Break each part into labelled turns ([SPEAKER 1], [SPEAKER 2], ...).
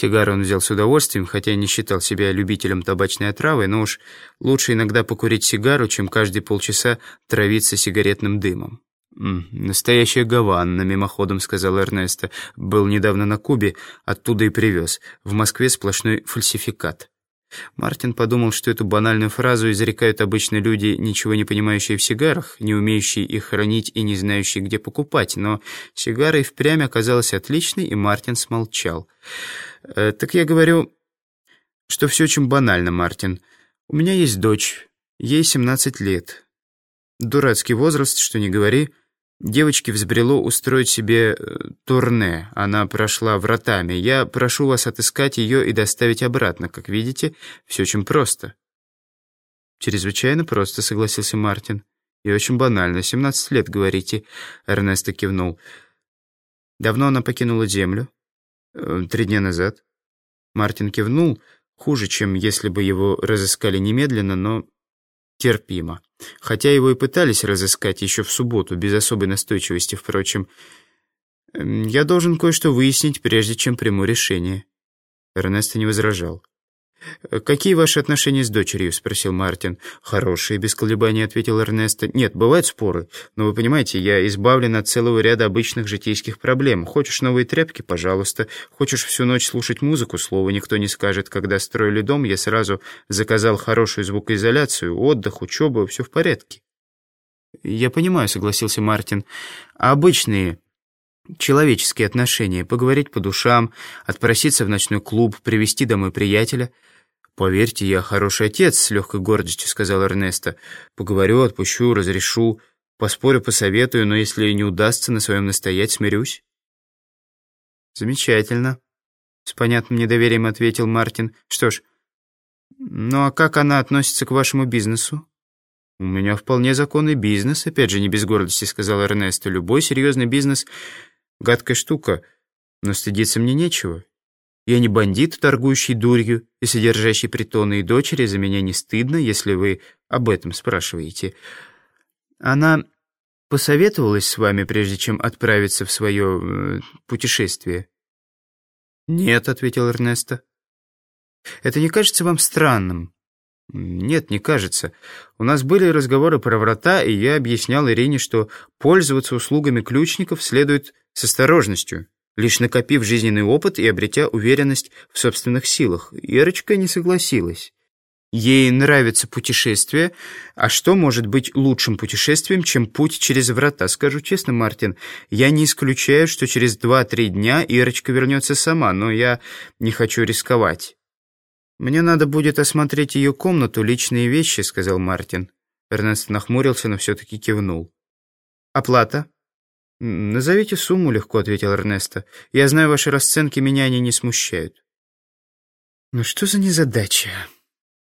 [SPEAKER 1] Сигару он взял с удовольствием, хотя не считал себя любителем табачной отравы, но уж лучше иногда покурить сигару, чем каждые полчаса травиться сигаретным дымом. «Настоящая Гаванна», — мимоходом сказал Эрнесто. «Был недавно на Кубе, оттуда и привез. В Москве сплошной фальсификат». Мартин подумал, что эту банальную фразу изрекают обычно люди, ничего не понимающие в сигарах, не умеющие их хранить и не знающие, где покупать, но сигара и впрямь оказалась отличной, и Мартин смолчал. «Э, «Так я говорю, что все очень банально, Мартин. У меня есть дочь, ей 17 лет. Дурацкий возраст, что не говори». Девочке взбрело устроить себе э, турне. Она прошла вратами. Я прошу вас отыскать ее и доставить обратно. Как видите, все очень просто». «Чрезвычайно просто», — согласился Мартин. «И очень банально. 17 лет, говорите», — Эрнесто кивнул. «Давно она покинула Землю?» «Э, «Три дня назад». Мартин кивнул, хуже, чем если бы его разыскали немедленно, но терпимо. Хотя его и пытались разыскать еще в субботу, без особой настойчивости, впрочем. Эм, я должен кое-что выяснить, прежде чем приму решение. Эрнесто не возражал. «Какие ваши отношения с дочерью?» — спросил Мартин. «Хорошие», — без колебаний ответил Эрнесто. «Нет, бывают споры, но вы понимаете, я избавлен от целого ряда обычных житейских проблем. Хочешь новые тряпки — пожалуйста. Хочешь всю ночь слушать музыку — слова никто не скажет. Когда строили дом, я сразу заказал хорошую звукоизоляцию, отдых, учебу, все в порядке». «Я понимаю», — согласился Мартин. «А обычные...» человеческие отношения, поговорить по душам, отпроситься в ночной клуб, привести домой приятеля — «Поверьте, я хороший отец», — с легкой гордостью сказал Эрнесто. «Поговорю, отпущу, разрешу, поспорю, посоветую, но если не удастся на своем настоять, смирюсь». «Замечательно», — с понятным недоверием ответил Мартин. «Что ж, ну а как она относится к вашему бизнесу?» «У меня вполне законный бизнес, опять же, не без гордости», — сказал Эрнесто. «Любой серьезный бизнес — гадкая штука, но стыдиться мне нечего. Я не бандит, торгующий дурью и содержащий притоны и дочери, за меня не стыдно, если вы об этом спрашиваете. Она посоветовалась с вами, прежде чем отправиться в свое э, путешествие?» «Нет», — ответил Эрнесто. «Это не кажется вам странным?» «Нет, не кажется. У нас были разговоры про врата, и я объяснял Ирине, что пользоваться услугами ключников следует с осторожностью» лишь накопив жизненный опыт и обретя уверенность в собственных силах. Ирочка не согласилась. Ей нравится путешествие, а что может быть лучшим путешествием, чем путь через врата? Скажу честно, Мартин, я не исключаю, что через два-три дня Ирочка вернется сама, но я не хочу рисковать. «Мне надо будет осмотреть ее комнату, личные вещи», — сказал Мартин. Эрнест нахмурился, но все-таки кивнул. «Оплата?» «Назовите сумму», — легко ответил Эрнесто. «Я знаю, ваши расценки, меня они не смущают». «Ну что за незадача?»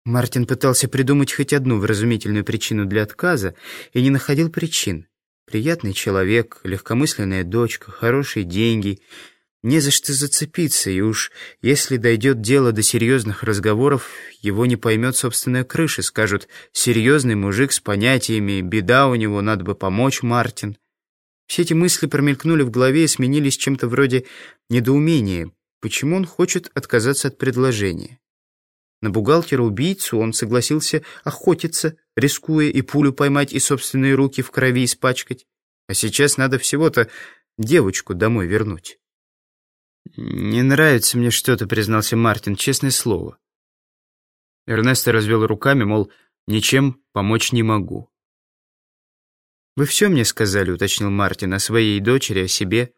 [SPEAKER 1] Мартин пытался придумать хоть одну вразумительную причину для отказа и не находил причин. Приятный человек, легкомысленная дочка, хорошие деньги, не за что зацепиться, и уж если дойдет дело до серьезных разговоров, его не поймет собственная крыша, скажут «серьезный мужик с понятиями, беда у него, надо бы помочь, Мартин». Все эти мысли промелькнули в голове и сменились чем-то вроде недоумения. Почему он хочет отказаться от предложения? На бухгалтера-убийцу он согласился охотиться, рискуя и пулю поймать, и собственные руки в крови испачкать. А сейчас надо всего-то девочку домой вернуть. «Не нравится мне что-то», — признался Мартин, честное слово. Эрнесто развел руками, мол, ничем помочь не могу. «Вы все мне сказали», — уточнил Мартин, — «о своей дочери, о себе».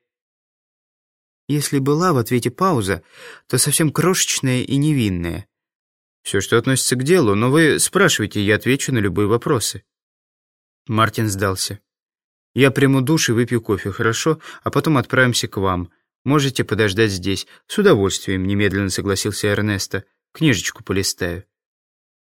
[SPEAKER 1] Если была в ответе пауза, то совсем крошечная и невинная. «Все, что относится к делу, но вы спрашивайте, я отвечу на любые вопросы». Мартин сдался. «Я приму душ и выпью кофе, хорошо? А потом отправимся к вам. Можете подождать здесь. С удовольствием», — немедленно согласился Эрнесто. «Книжечку полистаю».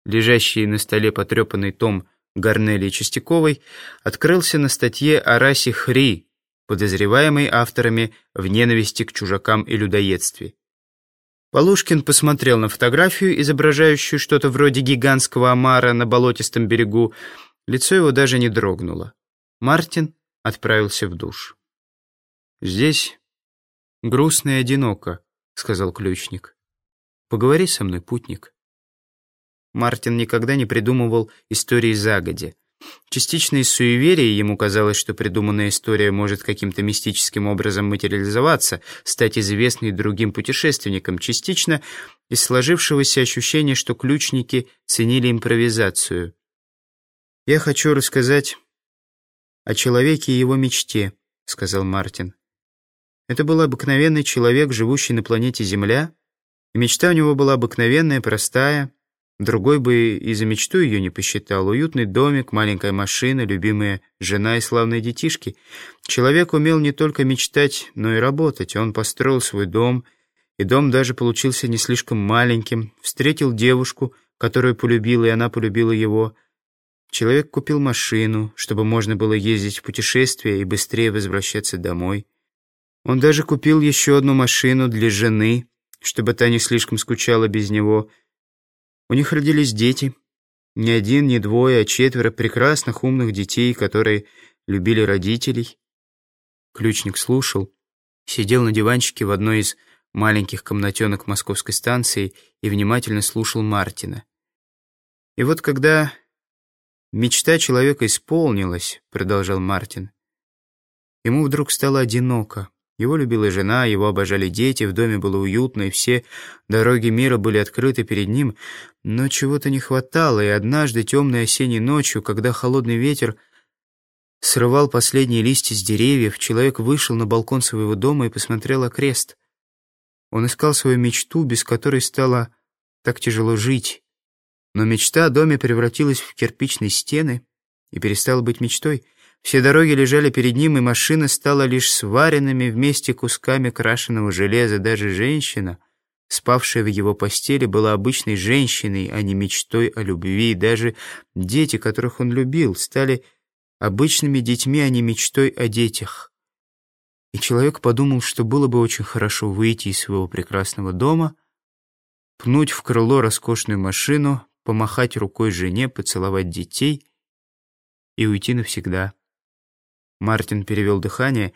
[SPEAKER 1] Лежащий на столе потрепанный том Гарнелии Чистяковой открылся на статье о расе Хри, подозреваемой авторами в ненависти к чужакам и людоедстве. Полушкин посмотрел на фотографию, изображающую что-то вроде гигантского омара на болотистом берегу. Лицо его даже не дрогнуло. Мартин отправился в душ. «Здесь грустно и одиноко», — сказал ключник. Поговори со мной, путник». Мартин никогда не придумывал истории загоди. Частично из суеверия ему казалось, что придуманная история может каким-то мистическим образом материализоваться, стать известной другим путешественникам, частично из сложившегося ощущения, что ключники ценили импровизацию. «Я хочу рассказать о человеке и его мечте», — сказал Мартин. Это был обыкновенный человек, живущий на планете Земля, и мечта у него была обыкновенная, простая, Другой бы и за мечту ее не посчитал. Уютный домик, маленькая машина, любимая жена и славные детишки. Человек умел не только мечтать, но и работать. Он построил свой дом, и дом даже получился не слишком маленьким. Встретил девушку, которую полюбил, и она полюбила его. Человек купил машину, чтобы можно было ездить в путешествия и быстрее возвращаться домой. Он даже купил еще одну машину для жены, чтобы та не слишком скучала без него — у них родились дети. Не один, не двое, а четверо прекрасных, умных детей, которые любили родителей. Ключник слушал, сидел на диванчике в одной из маленьких комнатенок московской станции и внимательно слушал Мартина. И вот когда мечта человека исполнилась, продолжал Мартин, ему вдруг стало одиноко. Его любила жена, его обожали дети, в доме было уютно, и все дороги мира были открыты перед ним. Но чего-то не хватало, и однажды темной осенней ночью, когда холодный ветер срывал последние листья с деревьев, человек вышел на балкон своего дома и посмотрел окрест. Он искал свою мечту, без которой стало так тяжело жить. Но мечта о доме превратилась в кирпичные стены и перестала быть мечтой — все дороги лежали перед ним, и машина стала лишь сваренными вместе кусками крашеного железа. Даже женщина, спавшая в его постели, была обычной женщиной, а не мечтой о любви. Даже дети, которых он любил, стали обычными детьми, а не мечтой о детях. И человек подумал, что было бы очень хорошо выйти из своего прекрасного дома, пнуть в крыло роскошную машину, помахать рукой жене, поцеловать детей и уйти навсегда. Мартин перевел дыхание.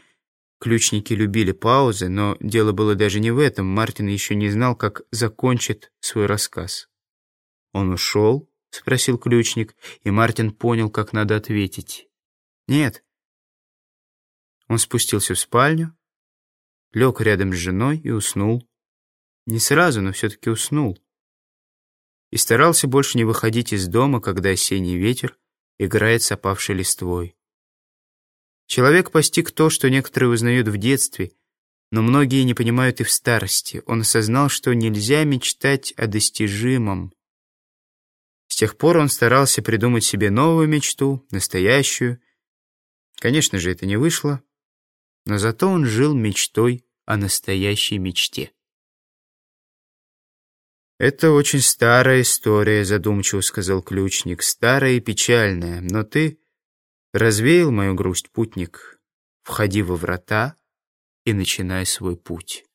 [SPEAKER 1] Ключники любили паузы, но дело было даже не в этом. Мартин еще не знал, как закончит свой рассказ. «Он ушел?» — спросил ключник, и Мартин понял, как надо ответить. «Нет». Он спустился в спальню, лег рядом с женой и уснул. Не сразу, но все-таки уснул. И старался больше не выходить из дома, когда осенний ветер играет с опавшей листвой. Человек постиг то, что некоторые узнают в детстве, но многие не понимают и в старости. Он осознал, что нельзя мечтать о достижимом. С тех пор он старался придумать себе новую мечту, настоящую. Конечно же, это не вышло, но зато он жил мечтой о настоящей мечте. «Это очень старая история», — задумчиво сказал ключник. «Старая и печальная, но ты Развеял мою грусть путник, входи во врата и начинай свой путь.